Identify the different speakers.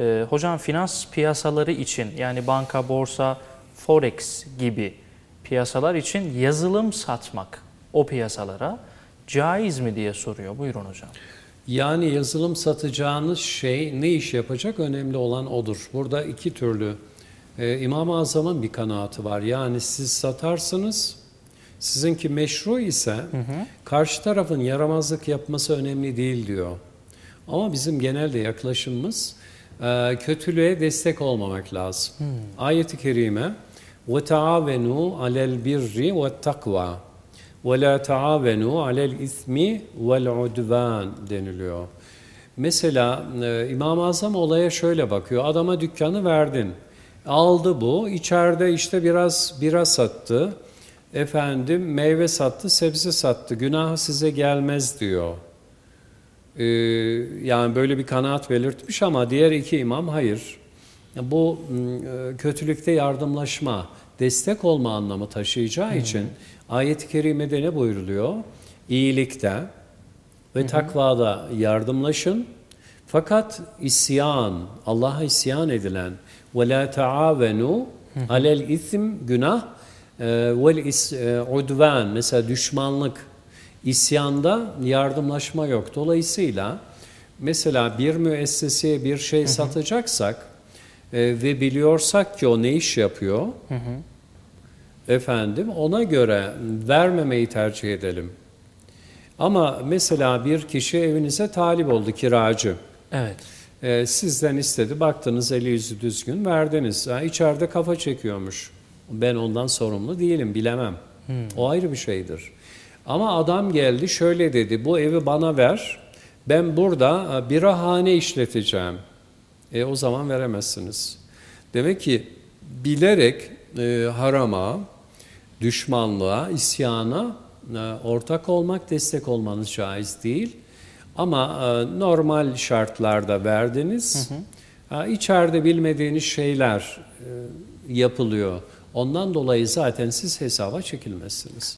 Speaker 1: Ee, hocam finans piyasaları için yani banka, borsa, forex gibi piyasalar için yazılım satmak o piyasalara caiz mi diye soruyor. Buyurun hocam.
Speaker 2: Yani yazılım satacağınız şey ne iş yapacak önemli olan odur. Burada iki türlü e, İmam-ı Azam'ın bir kanaati var. Yani siz satarsınız, sizinki meşru ise karşı tarafın yaramazlık yapması önemli değil diyor. Ama bizim genelde yaklaşımımız e, kötülüğe destek olmamak lazım. Ayet-i Kerime وَتَعَاوَنُوا عَلَى الْبِرِّ وَالتَّقْوَى وَلَا تَعَاوَنُوا عَلَى الْاِثْمِ وَالْعُدْوَانِ deniliyor. Mesela e, İmam-ı Azam olaya şöyle bakıyor. Adama dükkanı verdin. Aldı bu. İçeride işte biraz bira sattı. Efendim meyve sattı, sebze sattı. Günahı size gelmez diyor. Ee, yani böyle bir kanaat belirtmiş ama diğer iki imam hayır. Bu m, kötülükte yardımlaşma, destek olma anlamı taşıyacağı için ayet-i kerimede ne buyuruluyor? İyilikte ve takvada yardımlaşın. Fakat isyan, Allah'a isyan edilen ve la taavenu alel isim günah e, vel is, e, udvan mesela düşmanlık isyanda yardımlaşma yok. Dolayısıyla mesela bir müesseseye bir şey satacaksak e, ve biliyorsak ki o ne iş yapıyor efendim ona göre vermemeyi tercih edelim. Ama mesela bir kişi evinize talip oldu kiracı.
Speaker 1: Evet.
Speaker 2: Ee, sizden istedi, baktınız eli yüzü düzgün, verdiniz. Ha, içeride kafa çekiyormuş. Ben ondan sorumlu değilim, bilemem. O ayrı bir şeydir. Ama adam geldi şöyle dedi, bu evi bana ver, ben burada e, birahane işleteceğim. E, o zaman veremezsiniz. Demek ki bilerek e, harama, düşmanlığa, isyana e, ortak olmak, destek olmanız caiz değil. Ama e, normal şartlarda verdiniz. E, içeride bilmediğiniz şeyler e, yapılıyor. Ondan dolayı zaten siz hesaba çekilmezsiniz.